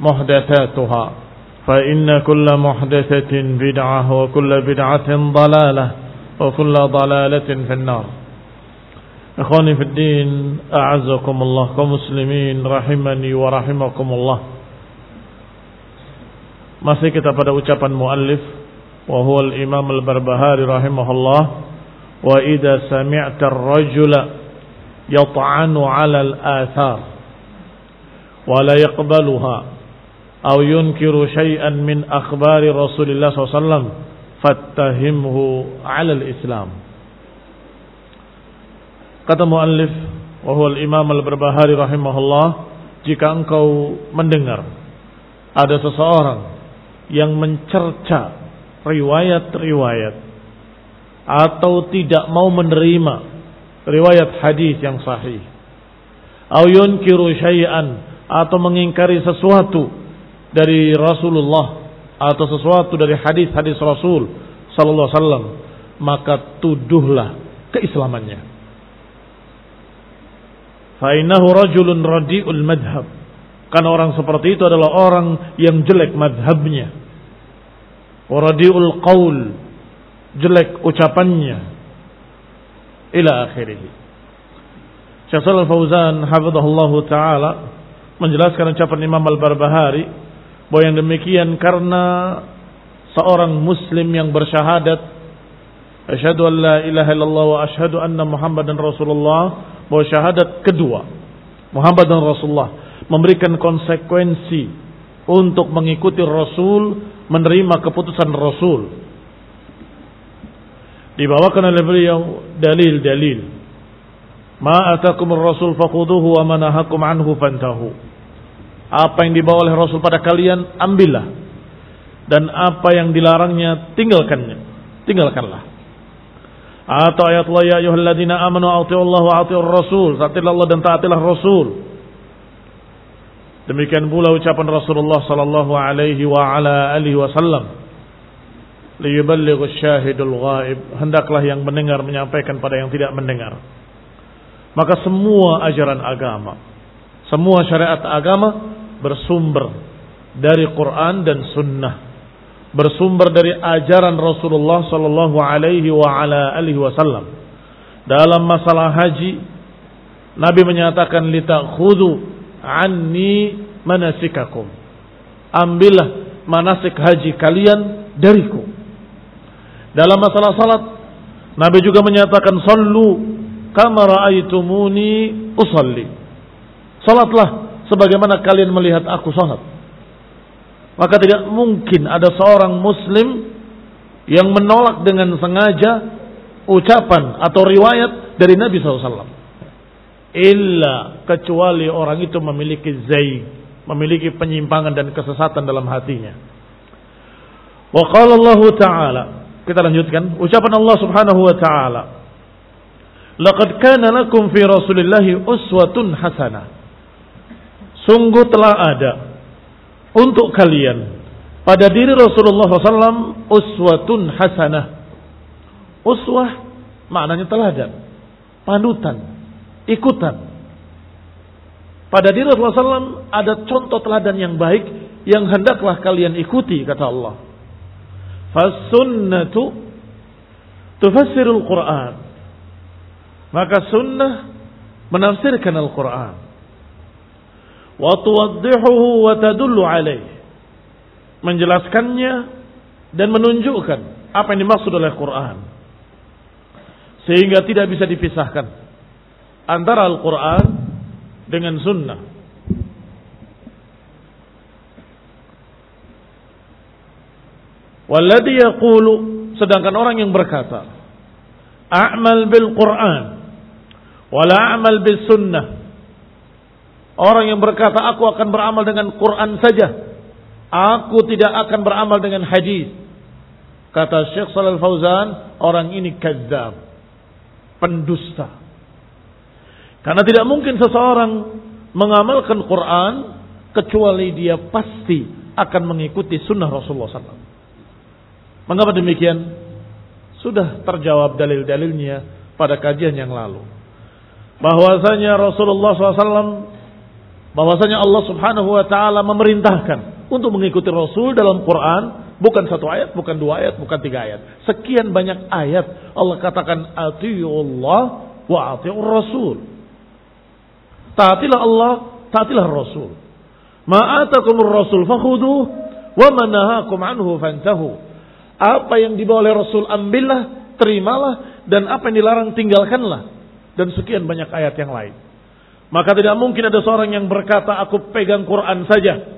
محدثاتها فإن كل محدثة بدعة وكل بدعة ضلالة وكل ضلالة في النار إخواني في الدين أعزكم الله كمسلمين رحمني ورحمكم الله Masih kita pada ucapan muallif wa huwa al-Imam al-Barbahari rahimahullah wa idza sami'ta ar-rajula yat'anu 'ala al-athar wa la yaqbaluha aw yunkiru shay'an min akhbari Rasulillah SAW fattahimhu 'ala al-Islam Kata muallif wa huwa al-Imam al-Barbahari rahimahullah jika engkau mendengar ada seseorang yang mencerca riwayat-riwayat atau tidak mau menerima riwayat hadis yang sahih atau yunkiru syai'an atau mengingkari sesuatu dari Rasulullah atau sesuatu dari hadis-hadis Rasul sallallahu alaihi wasallam maka tuduhlah keislamannya Fainahu rajulun radiul madhab. Karena orang seperti itu adalah orang yang jelek madhabnya. Radiul qaul. Jelek ucapannya. Ila akhirih. Syekh Fauzan hafizahullah taala menjelaskan ucapan Imam Al-Barbahari bahwa yang demikian karena seorang muslim yang bersyahadat asyhadu an la ilaha illallah wa asyhadu anna muhammadan rasulullah bahwa syahadat kedua Muhammad dan Rasulullah memberikan konsekuensi untuk mengikuti Rasul, menerima keputusan Rasul. Dibawakan oleh beliau dalil-dalil. Ma atakum Rasul fakhuduhu wa manahakum anhu fantahu. Apa yang dibawa oleh Rasul pada kalian, ambillah. Dan apa yang dilarangnya, tinggalkannya. Tinggalkanlah. Atau ayat Allah ya ayyuhalladzina amanu Allah wa atiur rasul. Taatilah Allah dan taatilah Rasul. Demikian pula ucapan Rasulullah sallallahu alaihi wa ala alihi wasallam. Liyuballighu syahidul ghaib. Hendaklah yang mendengar menyampaikan pada yang tidak mendengar. Maka semua ajaran agama, semua syariat agama bersumber dari Quran dan sunnah bersumber dari ajaran Rasulullah sallallahu alaihi wasallam. Dalam masalah haji, Nabi menyatakan litakhudhu anni manasikakum. Ambillah manasik haji kalian dariku. Dalam masalah salat, Nabi juga menyatakan sallu kama raaitumuni usalli. Salatlah sebagaimana kalian melihat aku salat. Maka tidak mungkin ada seorang muslim yang menolak dengan sengaja ucapan atau riwayat dari Nabi SAW. Illa kecuali orang itu memiliki zaig, memiliki penyimpangan dan kesesatan dalam hatinya. Wa qala Allah Ta'ala, kita lanjutkan ucapan Allah Subhanahu wa taala. Laqad kana lakum fi Rasulillahi uswatun hasanah. Sungguh telah ada untuk kalian pada diri Rasulullah SAW uswatun hasanah. Uswah maknanya teladan, panutan, ikutan. Pada diri Rasulullah SAW ada contoh teladan yang baik yang hendaklah kalian ikuti kata Allah. Fasunnatu tufassirul Quran. Maka sunnah menafsirkan Al-Quran. Wa tuwaddihuhu wa menjelaskannya dan menunjukkan apa yang dimaksud oleh Quran. Sehingga tidak bisa dipisahkan antara Al-Quran dengan Sunnah. Walladhi yaqulu sedangkan orang yang berkata a'mal bil Quran wala a'mal bis sunnah orang yang berkata aku akan beramal dengan Quran saja Aku tidak akan beramal dengan hadis. Kata Syekh Shalal Fauzan, orang ini kadzab, pendusta. Karena tidak mungkin seseorang mengamalkan Quran kecuali dia pasti akan mengikuti sunnah Rasulullah SAW. Mengapa demikian? Sudah terjawab dalil-dalilnya pada kajian yang lalu. Bahwasanya Rasulullah SAW, bahwasanya Allah Subhanahu Wa Taala memerintahkan untuk mengikuti Rasul dalam Quran bukan satu ayat, bukan dua ayat, bukan tiga ayat. Sekian banyak ayat Allah katakan Allah wa atiur rasul. Taatilah Allah, taatilah Rasul. Ma'atakumur rasul fakhuduh wa manahakum anhu fantahu. Apa yang dibawa oleh Rasul ambillah, terimalah dan apa yang dilarang tinggalkanlah. Dan sekian banyak ayat yang lain. Maka tidak mungkin ada seorang yang berkata aku pegang Quran saja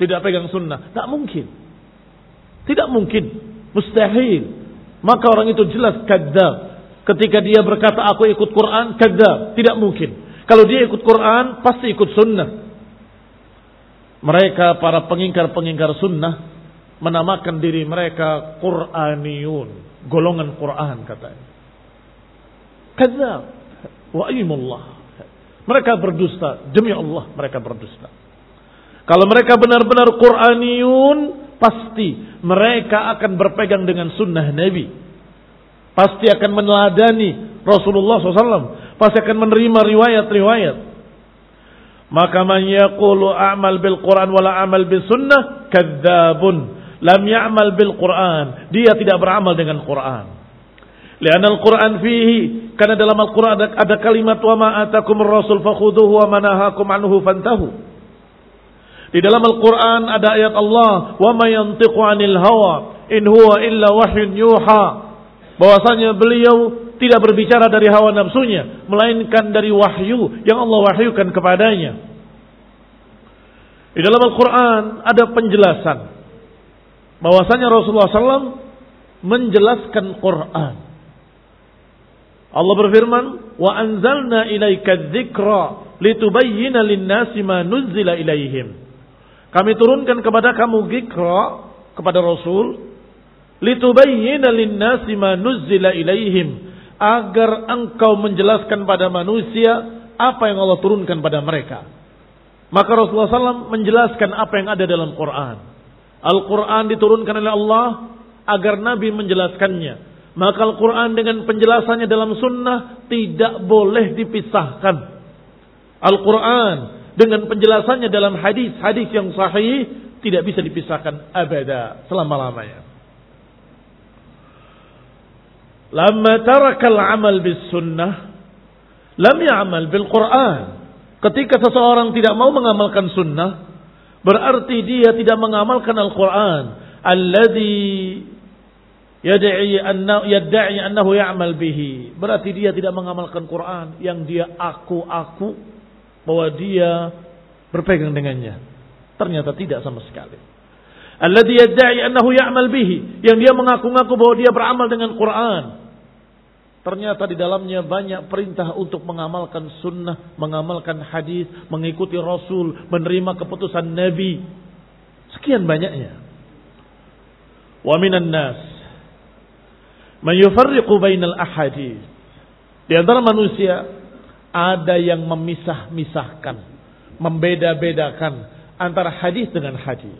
tidak pegang sunnah. Tak mungkin. Tidak mungkin. Mustahil. Maka orang itu jelas kadzab. Ketika dia berkata aku ikut Quran, kadzab. Tidak mungkin. Kalau dia ikut Quran, pasti ikut sunnah. Mereka para pengingkar-pengingkar sunnah menamakan diri mereka Quraniyun, golongan Quran katanya. Kadzab. Wa Mereka berdusta, demi Allah mereka berdusta. Kalau mereka benar-benar Quraniyun, pasti mereka akan berpegang dengan sunnah Nabi. Pasti akan meneladani Rasulullah SAW. Pasti akan menerima riwayat-riwayat. Maka man yaqulu a'mal bil Quran wala amal bis sunnah kadzabun. Lam ya'mal bil Quran. Dia tidak beramal dengan Quran. Lian al-Quran fihi. Karena dalam Al-Quran ada, ada kalimat wa ma atakum rasul fakhuduhu wa manahakum anhu fantahu. Di dalam Al-Quran ada ayat Allah, wa mayantiqu anil hawa, in huwa illa wahyun yuha. Bahwasanya beliau tidak berbicara dari hawa nafsunya, melainkan dari wahyu yang Allah wahyukan kepadanya. Di dalam Al-Quran ada penjelasan bahwasanya Rasulullah SAW menjelaskan Quran. Allah berfirman, "Wa anzalna ilaika dzikra litubayyana lin-nasi ma nuzzila ilaihim." Kami turunkan kepada kamu gikra kepada Rasul litubayyana lin-nasi ma nuzzila ilaihim agar engkau menjelaskan pada manusia apa yang Allah turunkan pada mereka. Maka Rasulullah SAW menjelaskan apa yang ada dalam Quran. Al-Quran diturunkan oleh Allah agar Nabi menjelaskannya. Maka Al-Quran dengan penjelasannya dalam sunnah tidak boleh dipisahkan. Al-Quran dengan penjelasannya dalam hadis-hadis yang sahih tidak bisa dipisahkan abada selama-lamanya. Lama tarakal amal bis sunnah lam ya'mal bil Quran. Ketika seseorang tidak mau mengamalkan sunnah, berarti dia tidak mengamalkan Al-Quran. Alladhi yad'i anna yad'i annahu ya'mal bihi. Berarti dia tidak mengamalkan Quran yang dia aku-aku bahwa dia berpegang dengannya. Ternyata tidak sama sekali. Alladhi yadda'i annahu ya'mal bihi. Yang dia mengaku-ngaku bahwa dia beramal dengan Quran. ternyata di dalamnya banyak perintah untuk mengamalkan sunnah, mengamalkan hadis, mengikuti Rasul, menerima keputusan Nabi. Sekian banyaknya. Wa minan nas man yufarriqu bainal ahadith. Di antara manusia ada yang memisah-misahkan, membeda-bedakan antara hadis dengan hadis.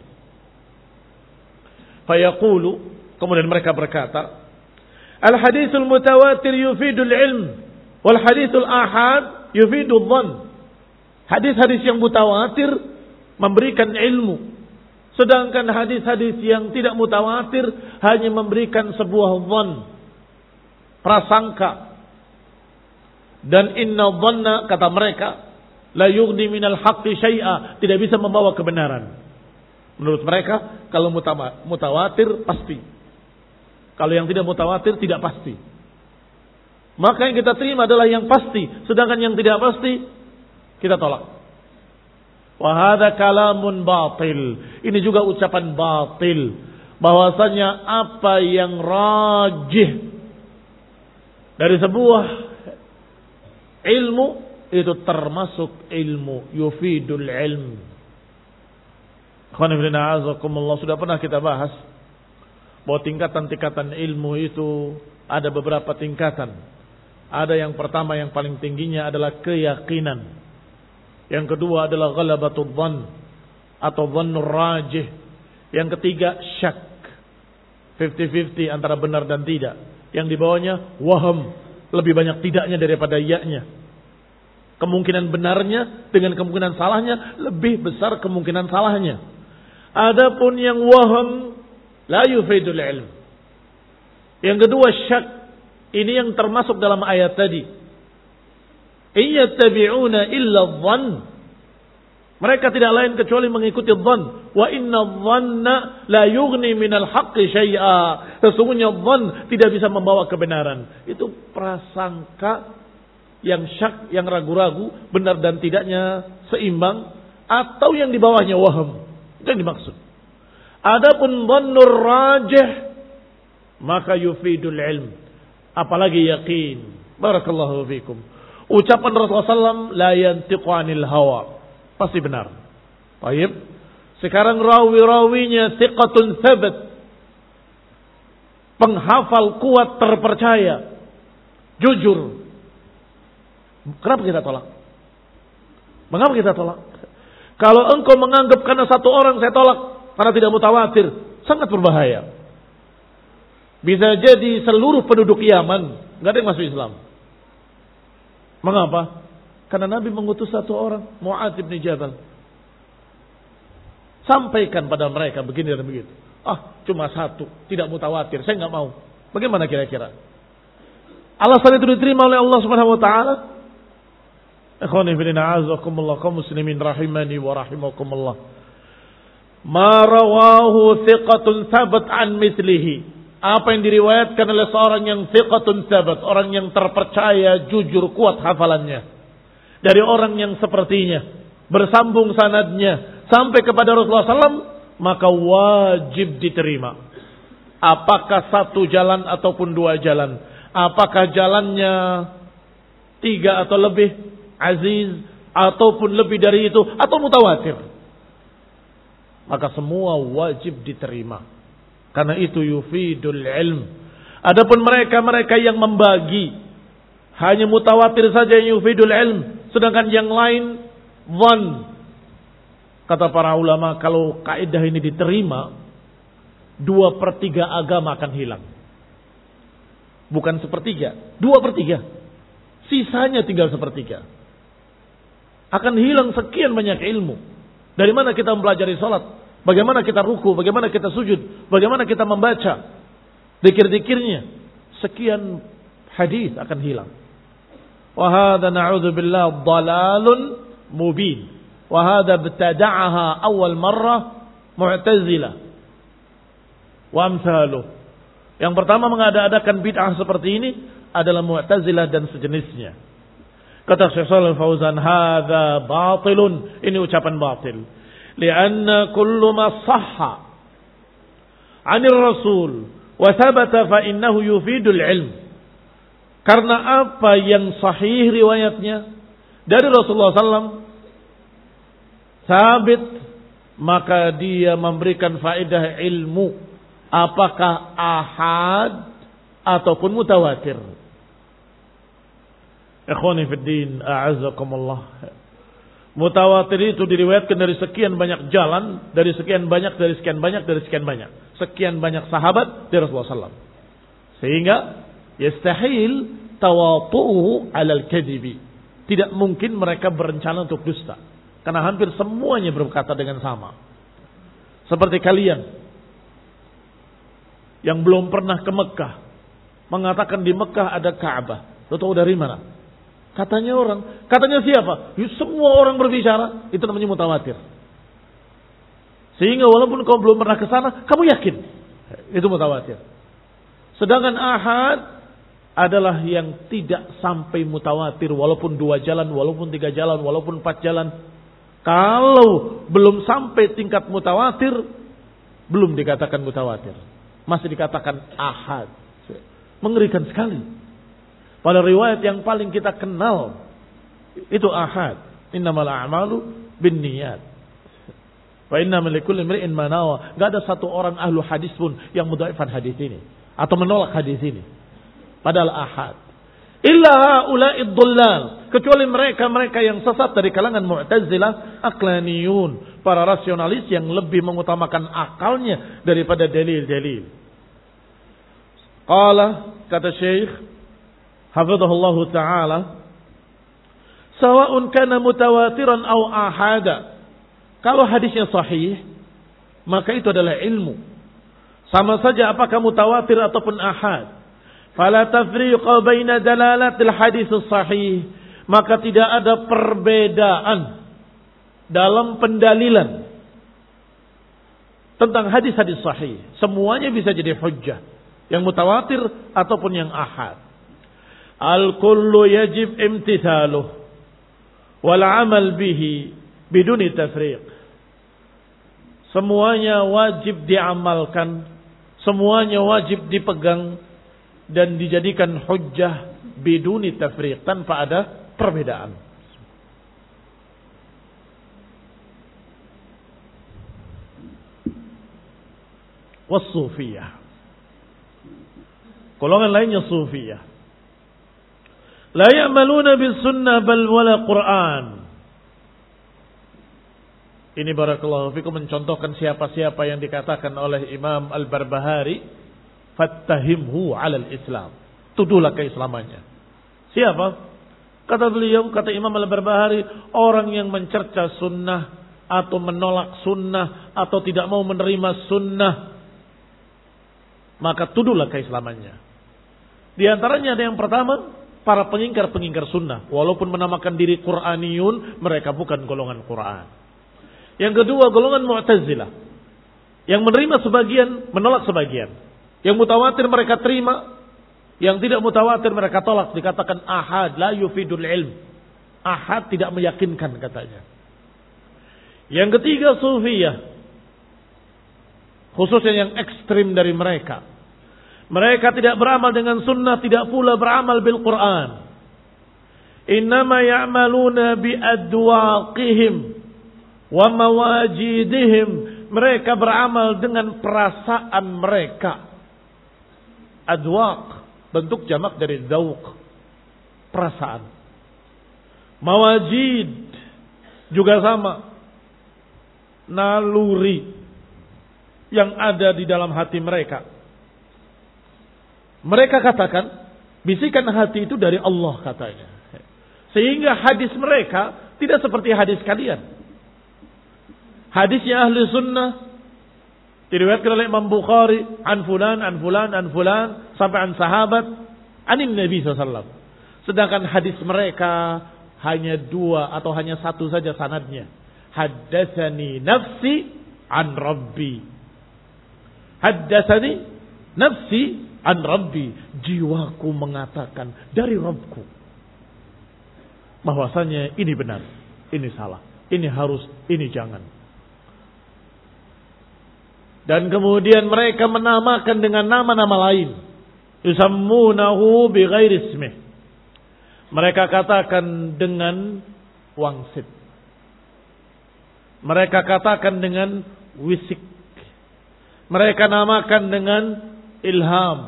Fayaqulu, kemudian mereka berkata, Al-hadithul mutawatir yufidul ilm. Wal hadithul ahad yufidul dhan. Hadis-hadis yang mutawatir memberikan ilmu. Sedangkan hadis-hadis yang tidak mutawatir hanya memberikan sebuah dhan. Prasangka. Dan inna dhanna kata mereka la yughni minal haqqi syai'a, tidak bisa membawa kebenaran. Menurut mereka kalau mutawatir pasti kalau yang tidak mutawatir tidak pasti. Maka yang kita terima adalah yang pasti. Sedangkan yang tidak pasti kita tolak. Wahada kalamun batil. Ini juga ucapan batil. Bahwasanya apa yang rajih dari sebuah ilmu itu termasuk ilmu yufidul ilm. Sudah pernah kita bahas bahwa tingkatan-tingkatan ilmu itu ada beberapa tingkatan. Ada yang pertama yang paling tingginya adalah keyakinan. Yang kedua adalah ghalabatul dhan atau dhannur rajih. Yang ketiga syak. 50-50 antara benar dan tidak. Yang di bawahnya waham. Lebih banyak tidaknya daripada iya-nya. Kemungkinan benarnya dengan kemungkinan salahnya lebih besar kemungkinan salahnya. Adapun yang waham La yufidul ilm. Yang kedua syak. Ini yang termasuk dalam ayat tadi. Iyattabi'una illa dhann. Mereka tidak lain kecuali mengikuti dhann. Wa inna dhanna la yughni minal haqqi syai'a. Sesungguhnya dhann tidak bisa membawa kebenaran. Itu prasangka yang syak, yang ragu-ragu, benar dan tidaknya seimbang. Atau yang di bawahnya waham. Itu yang dimaksud. Adapun dhannur rajih maka yufidul ilm. Apalagi yakin. Barakallahu fikum. Ucapan Rasulullah SAW la yantiqu anil hawa. Pasti benar. Baik. Sekarang rawi-rawinya thiqatun thabat. Penghafal kuat terpercaya. Jujur. Kenapa kita tolak? Mengapa kita tolak? Kalau engkau menganggap karena satu orang saya tolak, karena tidak mutawatir, sangat berbahaya. Bisa jadi seluruh penduduk Yaman nggak ada yang masuk Islam. Mengapa? Karena Nabi mengutus satu orang, Mu'ad bin Jabal. Sampaikan pada mereka begini dan begitu. Ah, cuma satu, tidak mutawatir, saya nggak mau. Bagaimana kira-kira? Alasan itu diterima oleh Allah Subhanahu wa taala. Ikhwani fillah, a'azakumullah kaum muslimin rahimani wa rahimakumullah. Ma rawahu thiqatun sabat an mislihi. Apa yang diriwayatkan oleh seorang yang thiqatun sabat, orang yang terpercaya, jujur, kuat hafalannya. Dari orang yang sepertinya, bersambung sanadnya sampai kepada Rasulullah SAW, maka wajib diterima. Apakah satu jalan ataupun dua jalan? Apakah jalannya tiga atau lebih aziz ataupun lebih dari itu atau mutawatir? maka semua wajib diterima. Karena itu yufidul ilm. Adapun mereka-mereka yang membagi hanya mutawatir saja yang yufidul ilm, sedangkan yang lain van. Kata para ulama kalau kaidah ini diterima, dua per tiga agama akan hilang. Bukan sepertiga, dua per tiga. Sisanya tinggal sepertiga. Akan hilang sekian banyak ilmu. Dari mana kita mempelajari sholat? Bagaimana kita ruku, bagaimana kita sujud, bagaimana kita membaca dikir-dikirnya. Sekian hadis akan hilang. Wahada na'udzubillah dalalun mubin. Wahada betada'aha awal marrah mu'tazilah. Wa amsaluh. Yang pertama mengada-adakan bid'ah seperti ini adalah mu'tazilah dan sejenisnya. Kata Syekh Shalal Fauzan, "Hadza batilun." Ini ucapan batil. لأن كل ما صح عن الرسول وثبت فإنه يفيد العلم Karena apa yang sahih riwayatnya dari Rasulullah SAW sabit maka dia memberikan faedah ilmu apakah ahad ataupun mutawatir. Ikhwani fi din, a'azzakumullah. Mutawatir itu diriwayatkan dari sekian banyak jalan, dari sekian banyak, dari sekian banyak, dari sekian banyak. Sekian banyak sahabat dari Rasulullah SAW. Sehingga yastahil tawatu'uhu alal kadibi. Tidak mungkin mereka berencana untuk dusta. Karena hampir semuanya berkata dengan sama. Seperti kalian. Yang belum pernah ke Mekah. Mengatakan di Mekah ada Ka'bah. Lo tahu dari mana? Katanya orang. Katanya siapa? Semua orang berbicara. Itu namanya mutawatir. Sehingga walaupun kau belum pernah ke sana, kamu yakin. Itu mutawatir. Sedangkan ahad adalah yang tidak sampai mutawatir. Walaupun dua jalan, walaupun tiga jalan, walaupun empat jalan. Kalau belum sampai tingkat mutawatir, belum dikatakan mutawatir. Masih dikatakan ahad. Mengerikan sekali. Pada riwayat yang paling kita kenal itu ahad. Innamal a'malu bin niyat. Wa inna likulli imri'in ma nawa. Enggak ada satu orang ahlu hadis pun yang mudhaifan hadis ini atau menolak hadis ini. Padahal ahad. Illa haula'id dhullal. Kecuali mereka-mereka yang sesat dari kalangan Mu'tazilah, aklaniyun, para rasionalis yang lebih mengutamakan akalnya daripada dalil-dalil. Qala kata Syekh hafizahullah taala sawa'un kana mutawatiran aw ahada kalau hadisnya sahih maka itu adalah ilmu sama saja apakah mutawatir ataupun ahad fala tafriqa baina dalalatil hadis sahih. Maka tidak ada perbedaan dalam pendalilan tentang hadis-hadis sahih. Semuanya bisa jadi hujjah. Yang mutawatir ataupun yang ahad. Al-kullu yajib imtithaluh. Wal amal bihi biduni tafriq. Semuanya wajib diamalkan, semuanya wajib dipegang dan dijadikan hujjah biduni tafriq tanpa ada perbedaan. Wasufiyah. Golongan lainnya sufiyah. La ya'maluna bis sunnah bal wala Quran. Ini barakallahu fikum mencontohkan siapa-siapa yang dikatakan oleh Imam Al-Barbahari fattahimhu 'alal Islam. Tuduhlah keislamannya. Siapa? Kata beliau, kata Imam Al-Barbahari, orang yang mencerca sunnah atau menolak sunnah atau tidak mau menerima sunnah maka tuduhlah keislamannya. Di antaranya ada yang pertama, para pengingkar-pengingkar sunnah. Walaupun menamakan diri Quraniyun, mereka bukan golongan Quran. Yang kedua, golongan Mu'tazilah. Yang menerima sebagian, menolak sebagian. Yang mutawatir mereka terima, yang tidak mutawatir mereka tolak. Dikatakan ahad, la yufidul ilm. Ahad tidak meyakinkan katanya. Yang ketiga, sufiyah. Khususnya yang ekstrim dari mereka mereka tidak beramal dengan sunnah, tidak pula beramal bil Quran. Innama ya'maluna bi adwaqihim wa mawajidihim. Mereka beramal dengan perasaan mereka. Adwaq, bentuk jamak dari zawq. Perasaan. Mawajid, juga sama. Naluri yang ada di dalam hati mereka mereka katakan, bisikan hati itu dari Allah katanya. Sehingga hadis mereka tidak seperti hadis kalian. Hadisnya ahli sunnah diriwayatkan oleh Imam Bukhari an fulan an fulan an fulan sampai an sahabat anin Nabi SAW. Sedangkan hadis mereka hanya dua atau hanya satu saja sanadnya. Haddatsani nafsi an Rabbi. Haddatsani nafsi an Rabbi, jiwaku mengatakan dari Rabbku. Bahwasanya ini benar, ini salah, ini harus, ini jangan. Dan kemudian mereka menamakan dengan nama-nama lain. Yusammunahu bighairi ismih. Mereka katakan dengan wangsit. Mereka katakan dengan wisik. Mereka namakan dengan ilham.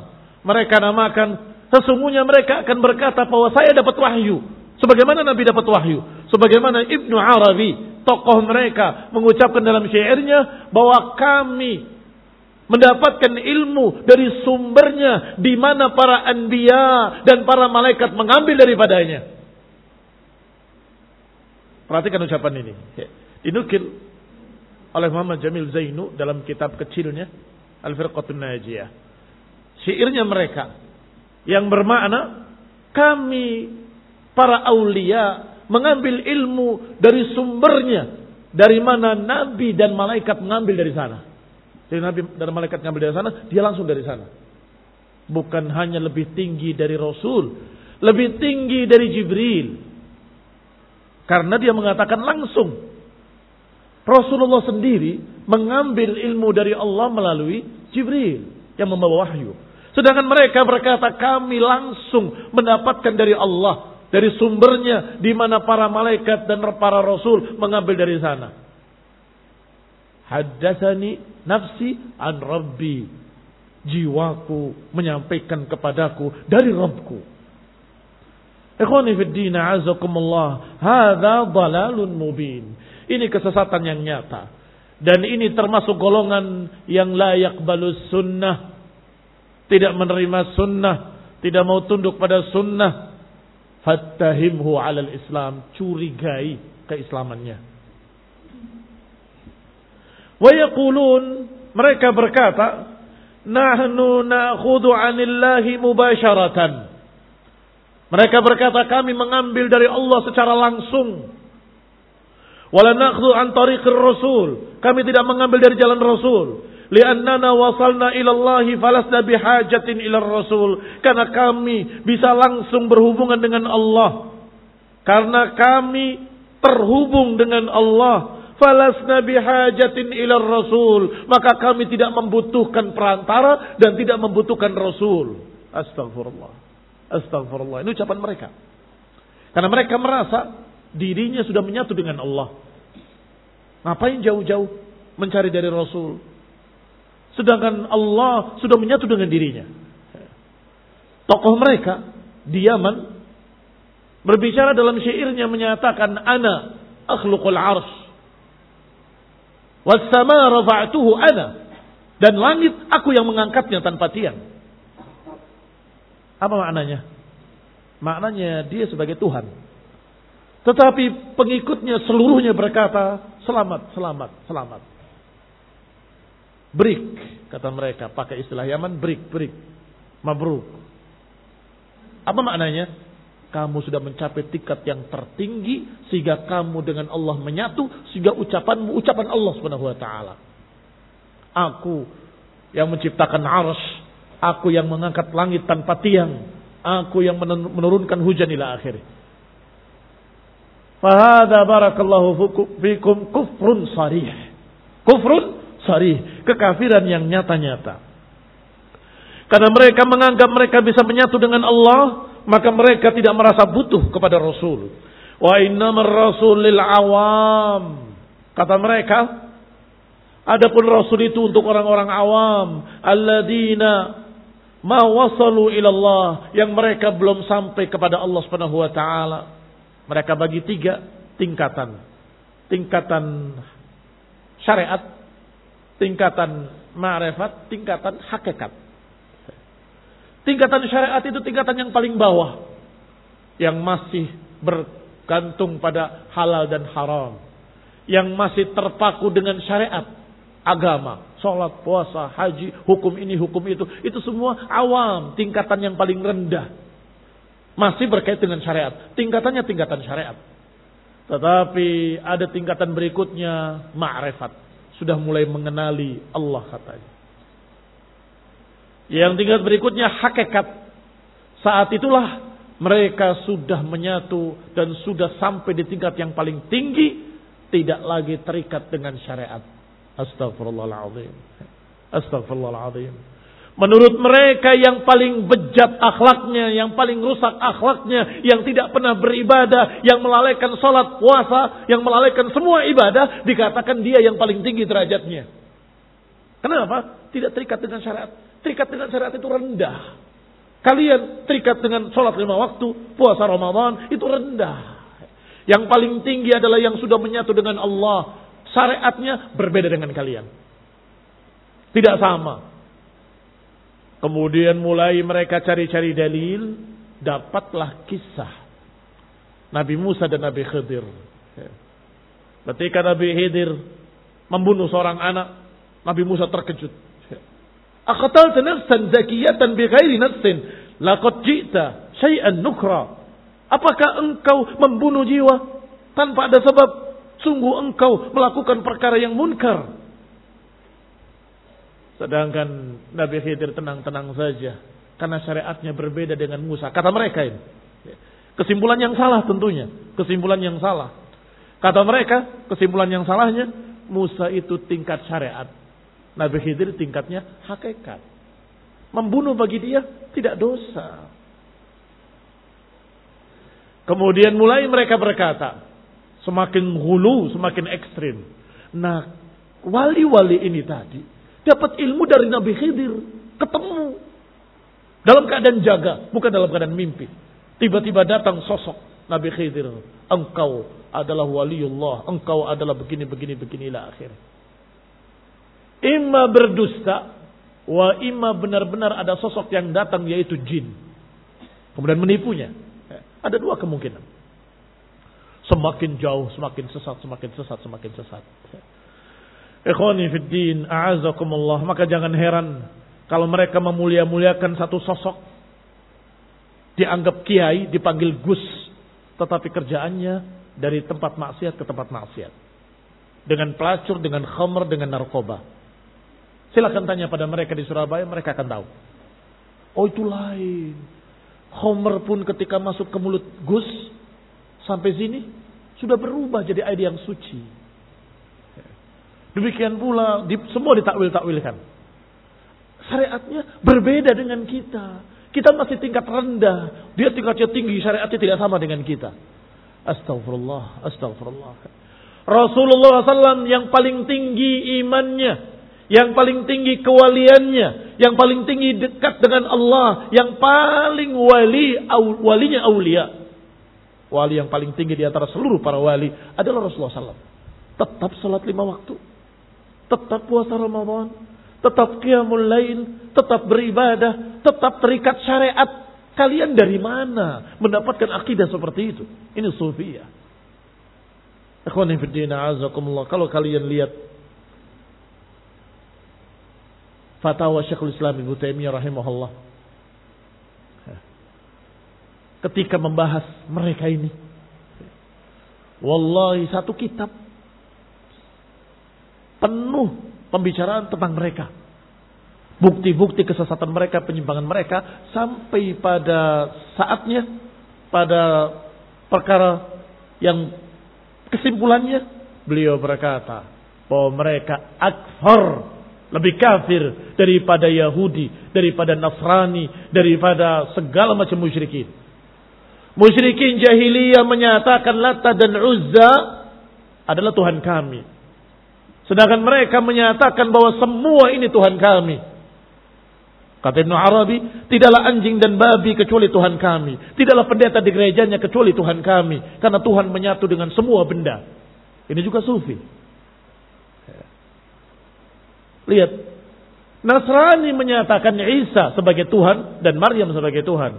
Mereka namakan sesungguhnya mereka akan berkata bahwa saya dapat wahyu. Sebagaimana Nabi dapat wahyu. Sebagaimana Ibnu Arabi, tokoh mereka mengucapkan dalam syairnya bahwa kami mendapatkan ilmu dari sumbernya di mana para anbiya dan para malaikat mengambil daripadanya. Perhatikan ucapan ini. Dinukil oleh Muhammad Jamil Zainu dalam kitab kecilnya Al-Firqatun Najiyah. Syairnya mereka yang bermakna kami para aulia mengambil ilmu dari sumbernya dari mana nabi dan malaikat mengambil dari sana. Jadi Nabi dan malaikat ngambil dari sana, dia langsung dari sana. Bukan hanya lebih tinggi dari Rasul, lebih tinggi dari Jibril. Karena dia mengatakan langsung. Rasulullah sendiri mengambil ilmu dari Allah melalui Jibril yang membawa wahyu. Sedangkan mereka berkata kami langsung mendapatkan dari Allah, dari sumbernya di mana para malaikat dan para rasul mengambil dari sana. Haddatsani nafsi an rabbi. Jiwaku menyampaikan kepadaku dari Rabbku. Ikhwani fi din azakumullah. Hadza dalalun mubin. Ini kesesatan yang nyata. Dan ini termasuk golongan yang layak balus sunnah. Tidak menerima sunnah. Tidak mau tunduk pada sunnah. Fattahimhu alal islam. Curigai keislamannya. Wayakulun mereka berkata, nahnu na'khudhu 'anillahi mubasharatan. Mereka berkata kami mengambil dari Allah secara langsung. Wala na'khudhu 'an tariqir rasul. Kami tidak mengambil dari jalan Rasul. Liannana wasalna ilallahi falasna bihajatin ila rasul. Karena kami bisa langsung berhubungan dengan Allah. Karena kami terhubung dengan Allah. Falasna bihajatin ila rasul. Maka kami tidak membutuhkan perantara dan tidak membutuhkan rasul. Astagfirullah astagfirullah ini ucapan mereka. Karena mereka merasa dirinya sudah menyatu dengan Allah. Ngapain jauh-jauh mencari dari rasul sedangkan Allah sudah menyatu dengan dirinya tokoh mereka di Yaman berbicara dalam syairnya menyatakan ana akhluqul arsh Wassama rafa'tuhu ana. Dan langit aku yang mengangkatnya tanpa tiang. Apa maknanya? Maknanya dia sebagai Tuhan. Tetapi pengikutnya seluruhnya berkata, selamat, selamat, selamat. Break, kata mereka. Pakai istilah Yaman, break, break. Mabruk. Apa maknanya? kamu sudah mencapai tingkat yang tertinggi sehingga kamu dengan Allah menyatu sehingga ucapanmu ucapan Allah Subhanahu wa taala. Aku yang menciptakan arsh, aku yang mengangkat langit tanpa tiang, aku yang menurunkan hujan ila akhir. Fahada barakallahu fikum kufrun sarih. Kufrun sarih, kekafiran yang nyata-nyata. Karena mereka menganggap mereka bisa menyatu dengan Allah, maka mereka tidak merasa butuh kepada Rasul. Wa innamar rasul lil awam. Kata mereka, adapun Rasul itu untuk orang-orang awam, alladzina ma wasalu ilallah yang mereka belum sampai kepada Allah Subhanahu wa taala. Mereka bagi tiga tingkatan. Tingkatan syariat, tingkatan ma'rifat, tingkatan hakikat. Tingkatan syariat itu tingkatan yang paling bawah. Yang masih bergantung pada halal dan haram. Yang masih terpaku dengan syariat. Agama. Sholat, puasa, haji, hukum ini, hukum itu. Itu semua awam. Tingkatan yang paling rendah. Masih berkait dengan syariat. Tingkatannya tingkatan syariat. Tetapi ada tingkatan berikutnya ma'rifat. Sudah mulai mengenali Allah katanya. Yang tingkat berikutnya hakikat. Saat itulah mereka sudah menyatu dan sudah sampai di tingkat yang paling tinggi. Tidak lagi terikat dengan syariat. Astagfirullahaladzim. Astagfirullahaladzim. Menurut mereka yang paling bejat akhlaknya, yang paling rusak akhlaknya, yang tidak pernah beribadah, yang melalaikan sholat, puasa, yang melalaikan semua ibadah, dikatakan dia yang paling tinggi derajatnya. Kenapa? Tidak terikat dengan syariat. Terikat dengan syariat itu rendah. Kalian terikat dengan sholat lima waktu, puasa Ramadan, itu rendah. Yang paling tinggi adalah yang sudah menyatu dengan Allah. Syariatnya berbeda dengan kalian. Tidak sama. Kemudian mulai mereka cari-cari dalil, dapatlah kisah Nabi Musa dan Nabi Khidir. Ketika Nabi Khidir membunuh seorang anak, Nabi Musa terkejut. Aqtalta nafsan zakiyatan bighairi nafsin laqad ji'ta syai'an nukra. Apakah engkau membunuh jiwa tanpa ada sebab? Sungguh engkau melakukan perkara yang munkar. Sedangkan Nabi Khidir tenang-tenang saja. Karena syariatnya berbeda dengan Musa. Kata mereka ini. Kesimpulan yang salah tentunya. Kesimpulan yang salah. Kata mereka, kesimpulan yang salahnya, Musa itu tingkat syariat. Nabi Khidir tingkatnya hakikat. Membunuh bagi dia tidak dosa. Kemudian mulai mereka berkata, semakin hulu, semakin ekstrim. Nah, wali-wali ini tadi Dapat ilmu dari Nabi Khidir. Ketemu. Dalam keadaan jaga. Bukan dalam keadaan mimpi. Tiba-tiba datang sosok Nabi Khidir. Engkau adalah waliullah. Engkau adalah begini, begini, beginilah akhir. Ima berdusta. Wa ima benar-benar ada sosok yang datang yaitu jin. Kemudian menipunya. Ada dua kemungkinan. Semakin jauh, semakin sesat, semakin sesat, semakin sesat. Ikhwani fid din, a'azakumullah. Maka jangan heran kalau mereka memulia-muliakan satu sosok dianggap kiai, dipanggil Gus, tetapi kerjaannya dari tempat maksiat ke tempat maksiat. Dengan pelacur, dengan khamr, dengan narkoba. Silahkan tanya pada mereka di Surabaya, mereka akan tahu. Oh itu lain. Homer pun ketika masuk ke mulut Gus sampai sini sudah berubah jadi air yang suci. Demikian pula di, semua ditakwil-takwilkan. Syariatnya berbeda dengan kita. Kita masih tingkat rendah. Dia tingkatnya tinggi, syariatnya tidak sama dengan kita. Astagfirullah, astagfirullah. Rasulullah SAW yang paling tinggi imannya, yang paling tinggi kewaliannya, yang paling tinggi dekat dengan Allah, yang paling wali walinya aulia. Wali yang paling tinggi di antara seluruh para wali adalah Rasulullah SAW. Tetap salat lima waktu tetap puasa Ramadan, tetap qiyamul lain, tetap beribadah, tetap terikat syariat. Kalian dari mana mendapatkan akidah seperti itu? Ini azakumullah. Kalau kalian lihat fatwa Syekhul Islam Ibnu Taimiyah rahimahullah. Ketika membahas mereka ini. Wallahi satu kitab penuh pembicaraan tentang mereka. Bukti-bukti kesesatan mereka, penyimpangan mereka sampai pada saatnya pada perkara yang kesimpulannya beliau berkata bahwa mereka akfar lebih kafir daripada Yahudi, daripada Nasrani, daripada segala macam musyrikin. Musyrikin jahiliyah menyatakan Lata dan Uzza adalah Tuhan kami. Sedangkan mereka menyatakan bahwa semua ini Tuhan kami. Kata Ibn Arabi, tidaklah anjing dan babi kecuali Tuhan kami. Tidaklah pendeta di gerejanya kecuali Tuhan kami. Karena Tuhan menyatu dengan semua benda. Ini juga sufi. Lihat. Nasrani menyatakan Isa sebagai Tuhan dan Maryam sebagai Tuhan.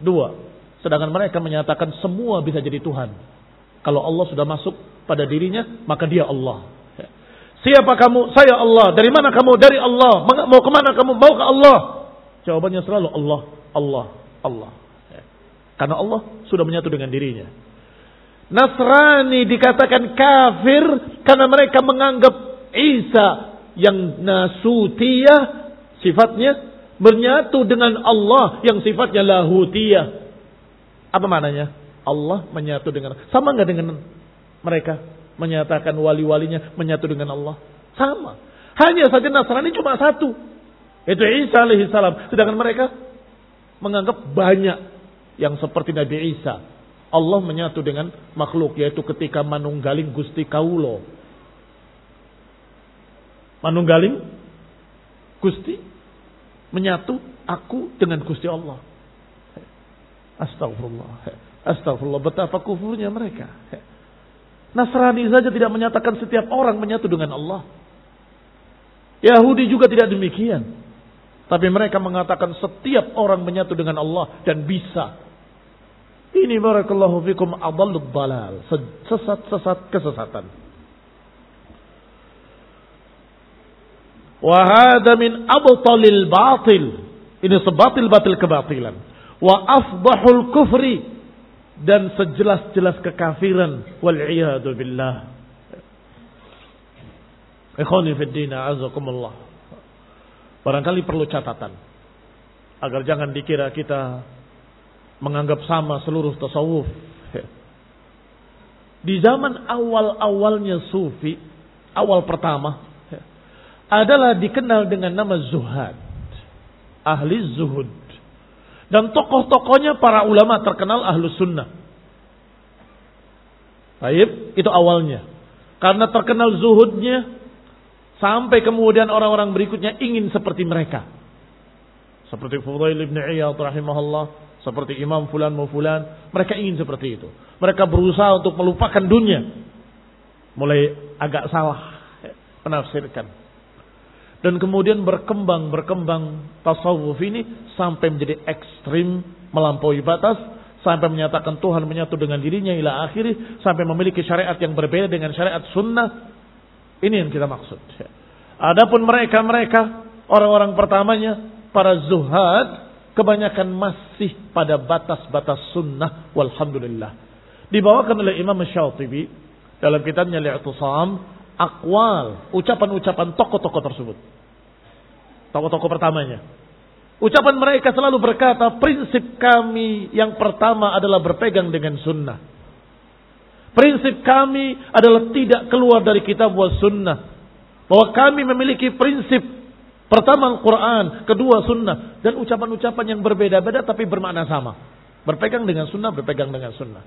Dua. Sedangkan mereka menyatakan semua bisa jadi Tuhan. Kalau Allah sudah masuk pada dirinya, maka dia Allah. Siapa kamu? Saya Allah. Dari mana kamu? Dari Allah. Mau ke mana kamu? Mau ke Allah. Jawabannya selalu Allah, Allah, Allah. Ya. Karena Allah sudah menyatu dengan dirinya. Nasrani dikatakan kafir karena mereka menganggap Isa yang nasutiyah sifatnya menyatu dengan Allah yang sifatnya lahutiyah. Apa maknanya? Allah menyatu dengan sama nggak dengan mereka? Menyatakan wali-walinya menyatu dengan Allah. Sama. Hanya saja Nasrani cuma satu. Itu Isa alaihi salam. Sedangkan mereka menganggap banyak yang seperti Nabi Isa. Allah menyatu dengan makhluk yaitu ketika manunggaling Gusti Kaulo. Manunggaling Gusti menyatu aku dengan Gusti Allah. Astagfirullah. Astagfirullah. Betapa kufurnya mereka. Nasrani saja tidak menyatakan setiap orang menyatu dengan Allah. Yahudi juga tidak demikian. Tapi mereka mengatakan setiap orang menyatu dengan Allah dan bisa. Ini barakallahu fikum adallud dalal. Sesat-sesat kesesatan. Wahada min abtalil batil. Ini sebatil-batil kebatilan. Wa afdahul kufri. Dan sejelas-jelas kekafiran. Wal'iyadu billah. Ikhwani fi dina azakumullah. Barangkali perlu catatan. Agar jangan dikira kita menganggap sama seluruh tasawuf. Di zaman awal-awalnya sufi, awal pertama, adalah dikenal dengan nama zuhad. Ahli zuhud. Dan tokoh-tokohnya para ulama terkenal ahlu sunnah. Baik, itu awalnya. Karena terkenal zuhudnya, Sampai kemudian orang-orang berikutnya ingin seperti mereka. Seperti Fudail ibn Iyad rahimahullah. Seperti Imam Fulan Fulan. Mereka ingin seperti itu. Mereka berusaha untuk melupakan dunia. Mulai agak salah menafsirkan. Dan kemudian berkembang, berkembang tasawuf ini sampai menjadi ekstrim, melampaui batas, sampai menyatakan Tuhan menyatu dengan dirinya ila akhiri, sampai memiliki syariat yang berbeda dengan syariat sunnah, ini yang kita maksud. Adapun mereka-mereka, orang-orang pertamanya, para zuhad, kebanyakan masih pada batas-batas sunnah, walhamdulillah. Dibawakan oleh Imam Syatibi dalam kitabnya Li'tusam, akwal, ucapan-ucapan tokoh-tokoh tersebut. Tokoh-tokoh pertamanya. Ucapan mereka selalu berkata, prinsip kami yang pertama adalah berpegang dengan sunnah. Prinsip kami adalah tidak keluar dari kitab wa sunnah. Bahwa kami memiliki prinsip pertama Al-Quran, kedua sunnah. Dan ucapan-ucapan yang berbeda-beda tapi bermakna sama. Berpegang dengan sunnah, berpegang dengan sunnah.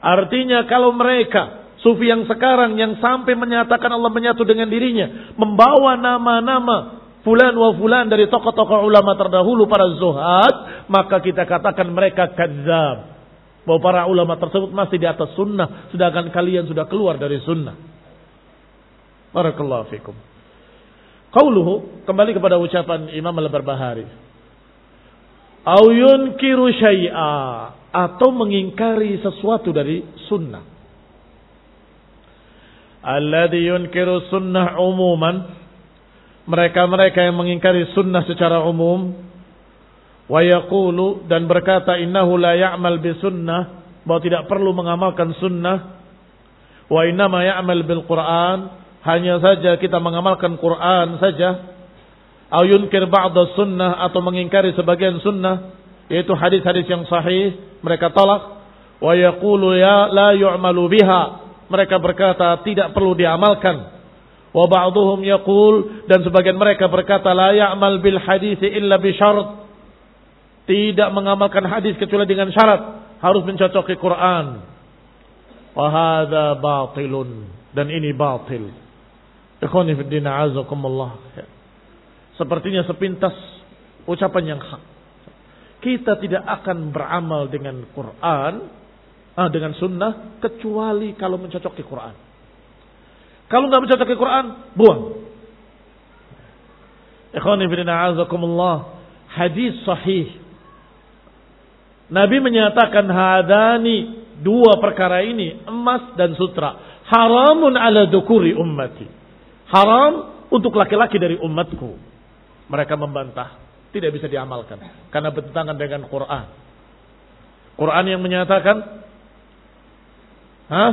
Artinya kalau mereka, sufi yang sekarang yang sampai menyatakan Allah menyatu dengan dirinya. Membawa nama-nama fulan wa fulan dari tokoh-tokoh ulama terdahulu para zuhad. Maka kita katakan mereka kadzab bahwa para ulama tersebut masih di atas sunnah, sedangkan kalian sudah keluar dari sunnah. Barakallahu fikum. Qauluhu kembali kepada ucapan Imam Al-Barbahari. Au yunkiru syai'a atau mengingkari sesuatu dari sunnah. Alladhi yunkiru sunnah umuman. Mereka-mereka yang mengingkari sunnah secara umum. Wa yaqulu dan berkata innahu la ya'mal bi sunnah. Bahwa tidak perlu mengamalkan sunnah. Wa innama ya'mal bil Qur'an. Hanya saja kita mengamalkan Quran saja. Au yunkir ba'da sunnah atau mengingkari sebagian sunnah. Yaitu hadis-hadis yang sahih. Mereka tolak. Wa yaqulu ya la yu'malu biha mereka berkata tidak perlu diamalkan wa ba'dhum yaqul dan sebagian mereka berkata la ya'mal bil hadis illa bi syart tidak mengamalkan hadis kecuali dengan syarat harus mencocoki Quran. Wahada batilun dan ini batil. Ikhwani fi din azakumullah. Sepertinya sepintas ucapan yang hak. Kita tidak akan beramal dengan Quran, dengan sunnah kecuali kalau mencocoki Quran. Kalau nggak mencocoki Quran, buang. Ikhwani fi din azakumullah. Hadis sahih Nabi menyatakan hadani dua perkara ini emas dan sutra haramun ala dukuri ummati. Haram untuk laki-laki dari umatku. Mereka membantah, tidak bisa diamalkan karena bertentangan dengan Quran. Quran yang menyatakan Hah?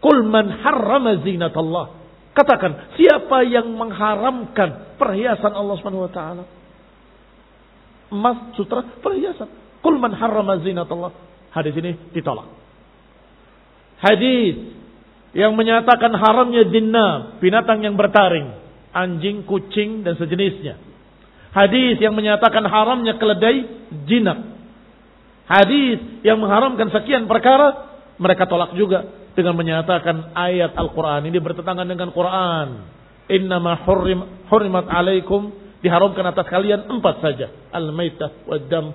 Kul man harrama zinatallah. Katakan, siapa yang mengharamkan perhiasan Allah Subhanahu wa taala? emas, sutra, perhiasan. Kul man harrama zinatullah. Hadis ini ditolak. Hadis yang menyatakan haramnya dinna, binatang yang bertaring. anjing, kucing dan sejenisnya. Hadis yang menyatakan haramnya keledai, jinak. Hadis yang mengharamkan sekian perkara, mereka tolak juga dengan menyatakan ayat Al-Quran ini bertentangan dengan Quran. Innama hurrim, hurrimat alaikum diharamkan atas kalian empat saja. Al-maitah, wad-dam,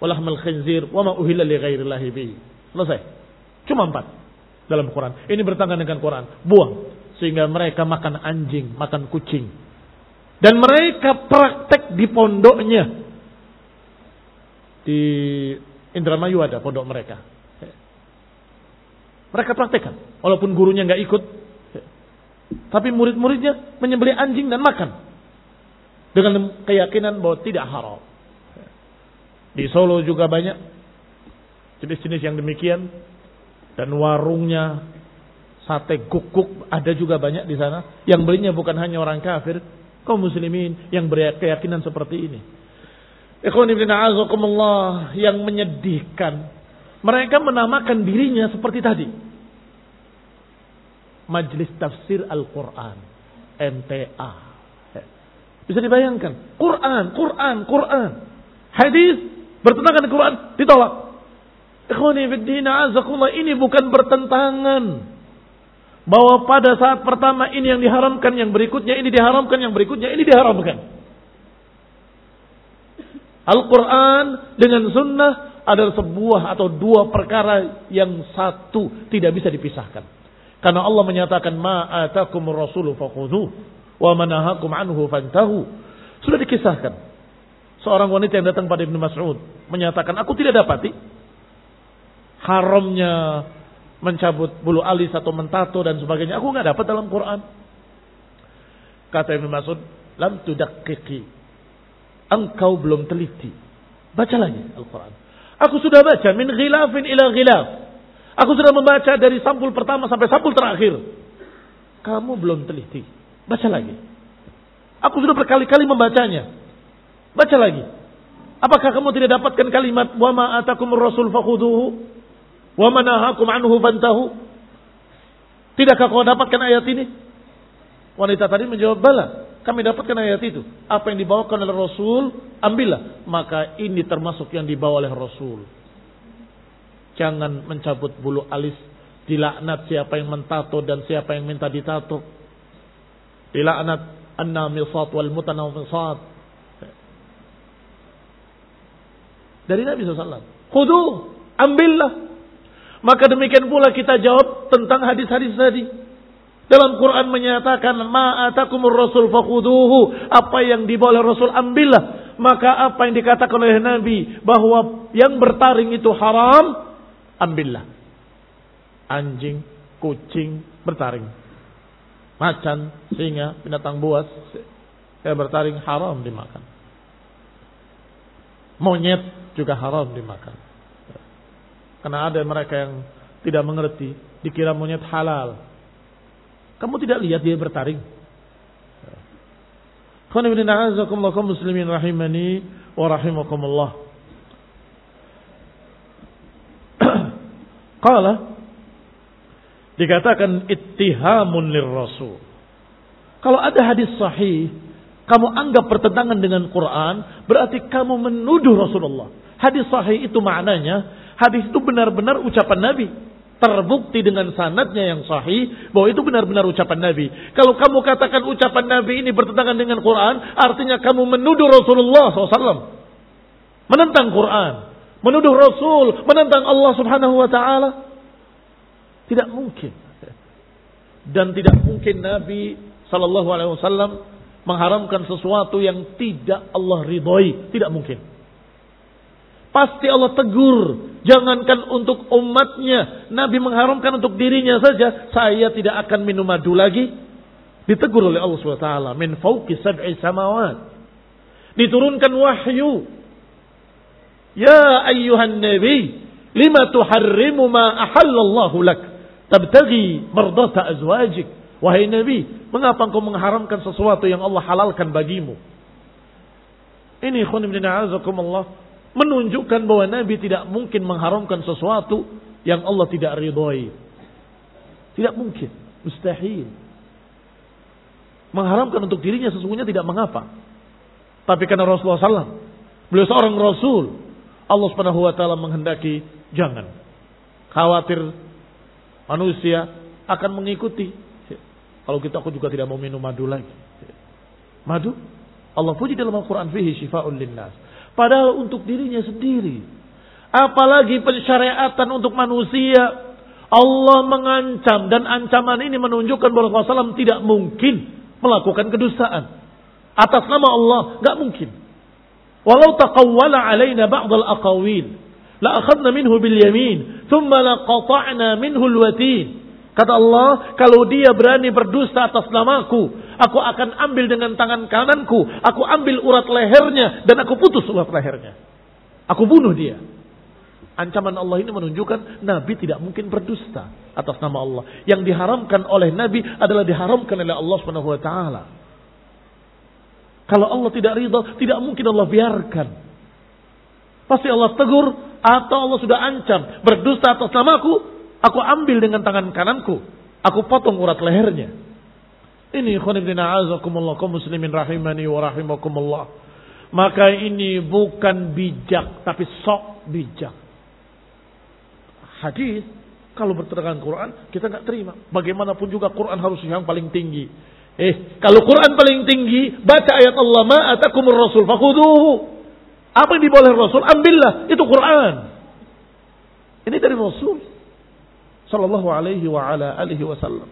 walahmal khinzir, wa ma uhilla li ghairillahi bihi. Selesai. Cuma empat dalam Quran. Ini bertentangan dengan Quran. Buang. Sehingga mereka makan anjing, makan kucing. Dan mereka praktek di pondoknya. Di Indramayu ada pondok mereka. Mereka praktekkan. Walaupun gurunya nggak ikut. Tapi murid-muridnya menyembelih anjing dan makan. Dengan keyakinan bahwa tidak haram. Di Solo juga banyak jenis-jenis yang demikian. Dan warungnya sate guguk ada juga banyak di sana. Yang belinya bukan hanya orang kafir, kaum muslimin yang berkeyakinan seperti ini. Ikhwan ibn a'azakumullah yang menyedihkan. Mereka menamakan dirinya seperti tadi. Majlis Tafsir Al-Quran. MTA. Bisa dibayangkan. Quran, Quran, Quran. Hadis bertentangan dengan Quran. Ditolak. Ikhwan ibn a'azakumullah ini bukan bertentangan bahwa pada saat pertama ini yang diharamkan, yang berikutnya ini diharamkan, yang berikutnya ini diharamkan. Al-Quran dengan sunnah adalah sebuah atau dua perkara yang satu tidak bisa dipisahkan. Karena Allah menyatakan ma'atakum rasulu fakhudhu wa manahakum anhu fantahu. Sudah dikisahkan. Seorang wanita yang datang pada Ibnu Mas'ud menyatakan, aku tidak dapati haramnya mencabut bulu alis atau mentato dan sebagainya. Aku nggak dapat dalam Quran. Kata Ibn Mas'ud, lam kiki. Engkau belum teliti. Baca lagi Al-Quran. Aku sudah baca min ghilafin ila ghilaf. Aku sudah membaca dari sampul pertama sampai sampul terakhir. Kamu belum teliti. Baca lagi. Aku sudah berkali-kali membacanya. Baca lagi. Apakah kamu tidak dapatkan kalimat wa ma atakumur rasul fakhuduhu Wa manahakum anhu fantahu. Tidakkah kau dapatkan ayat ini? Wanita tadi menjawab, bala. Kami dapatkan ayat itu. Apa yang dibawakan oleh Rasul, ambillah. Maka ini termasuk yang dibawa oleh Rasul. Jangan mencabut bulu alis. Dilaknat siapa yang mentato dan siapa yang minta ditato. Dilaknat an-namisat wal mutanamisat. Dari Nabi SAW. Khudu, ambillah. Maka demikian pula kita jawab tentang hadis-hadis tadi. Dalam Quran menyatakan ma'atakumur rasul fakhuduhu. Apa yang dibawa oleh Rasul ambillah. Maka apa yang dikatakan oleh Nabi bahwa yang bertaring itu haram, ambillah. Anjing, kucing bertaring. Macan, singa, binatang buas, yang bertaring haram dimakan. Monyet juga haram dimakan. Karena ada mereka yang tidak mengerti, dikira monyet halal. Kamu tidak lihat dia bertaring. muslimin rahimani wa rahimakumullah. Dikatakan ittihamun rasul. Kalau ada hadis sahih, kamu anggap pertentangan dengan Quran, berarti kamu menuduh Rasulullah. Hadis sahih itu maknanya hadis itu benar-benar ucapan Nabi. Terbukti dengan sanadnya yang sahih bahwa itu benar-benar ucapan Nabi. Kalau kamu katakan ucapan Nabi ini bertentangan dengan Quran, artinya kamu menuduh Rasulullah SAW. Menentang Quran. Menuduh Rasul. Menentang Allah Subhanahu Wa Taala. Tidak mungkin. Dan tidak mungkin Nabi Sallallahu Alaihi Wasallam mengharamkan sesuatu yang tidak Allah ridhoi. Tidak mungkin. Pasti Allah tegur. Jangankan untuk umatnya. Nabi mengharamkan untuk dirinya saja. Saya tidak akan minum madu lagi. Ditegur oleh Allah SWT. Min fauqi sab'i samawat. Diturunkan wahyu. Ya ayyuhan nabi. Lima tuharrimu ma ahallallahu lak. Tabtagi mardata azwajik. Wahai Nabi, mengapa engkau mengharamkan sesuatu yang Allah halalkan bagimu? Ini khunim Allah menunjukkan bahwa Nabi tidak mungkin mengharamkan sesuatu yang Allah tidak ridhoi. Tidak mungkin, mustahil. mengharamkan untuk dirinya sesungguhnya tidak mengapa. Tapi karena Rasulullah SAW, beliau seorang Rasul, Allah Subhanahu Wa Taala menghendaki jangan khawatir manusia akan mengikuti. Kalau kita aku juga tidak mau minum madu lagi. Madu Allah puji dalam Al-Quran fihi syifa'un linnas. Padahal untuk dirinya sendiri. Apalagi pensyariatan untuk manusia. Allah mengancam dan ancaman ini menunjukkan bahwa Rasulullah SAW tidak mungkin melakukan kedustaan. Atas nama Allah, nggak mungkin. Walau taqawwala alaina ba'd al-aqawil. La minhu bil yamin. Thumma la qata'na minhu al-watin. Kata Allah, kalau dia berani berdusta atas namaku, aku akan ambil dengan tangan kananku, aku ambil urat lehernya, dan aku putus urat lehernya. Aku bunuh dia. Ancaman Allah ini menunjukkan Nabi tidak mungkin berdusta atas nama Allah. Yang diharamkan oleh Nabi adalah diharamkan oleh Allah taala. Kalau Allah tidak ridho, tidak mungkin Allah biarkan. Pasti Allah tegur atau Allah sudah ancam berdusta atas namaku, Aku ambil dengan tangan kananku. Aku potong urat lehernya. Ini khonibdina azakumullah kaum muslimin rahimani wa rahimakumullah. Maka ini bukan bijak tapi sok bijak. Hadis kalau bertentangan Quran kita nggak terima. Bagaimanapun juga Quran harus yang paling tinggi. Eh, kalau Quran paling tinggi, baca ayat Allah ma atakumur rasul fakhuduhu. Apa yang diboleh Rasul, ambillah. Itu Quran. Ini dari Rasul sallallahu alaihi wa ala alihi wasallam.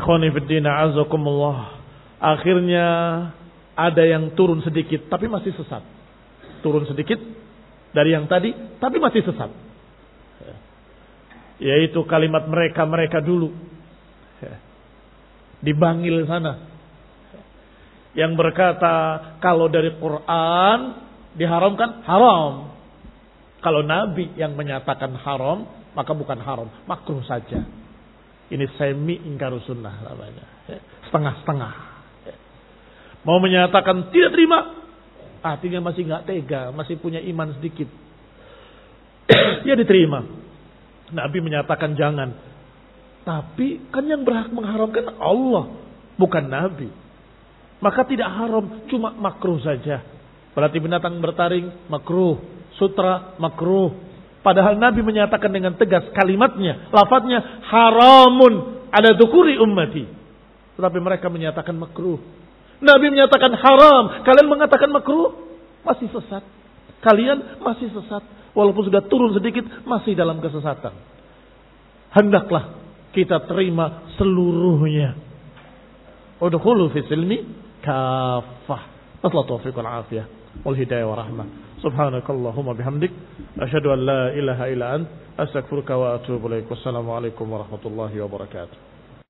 Ikhwani fiddin azakumullah. Akhirnya ada yang turun sedikit tapi masih sesat. Turun sedikit dari yang tadi tapi masih sesat. Yaitu kalimat mereka-mereka dulu. Di Bangil sana. Yang berkata kalau dari Quran diharamkan haram. Kalau Nabi yang menyatakan haram, maka bukan haram, makruh saja. Ini semi ingkar sunnah namanya. Setengah-setengah. Mau menyatakan tidak terima, artinya masih nggak tega, masih punya iman sedikit. ya diterima. Nabi menyatakan jangan. Tapi kan yang berhak mengharamkan Allah, bukan Nabi. Maka tidak haram, cuma makruh saja. Berarti binatang bertaring makruh, sutra makruh. Padahal Nabi menyatakan dengan tegas kalimatnya, lafadznya haramun ada dukuri ummati. Tetapi mereka menyatakan makruh. Nabi menyatakan haram, kalian mengatakan makruh, masih sesat. Kalian masih sesat. Walaupun sudah turun sedikit, masih dalam kesesatan. Hendaklah kita terima seluruhnya. Udhulu fi silmi kafah. Allah taufiq wal afiyah wal hidayah wa rahmah. Subhanakallahumma bihamdik asyhadu an la ilaha illa ant astaghfiruka wa atubu ilaik. Wassalamu alaikum warahmatullahi wabarakatuh.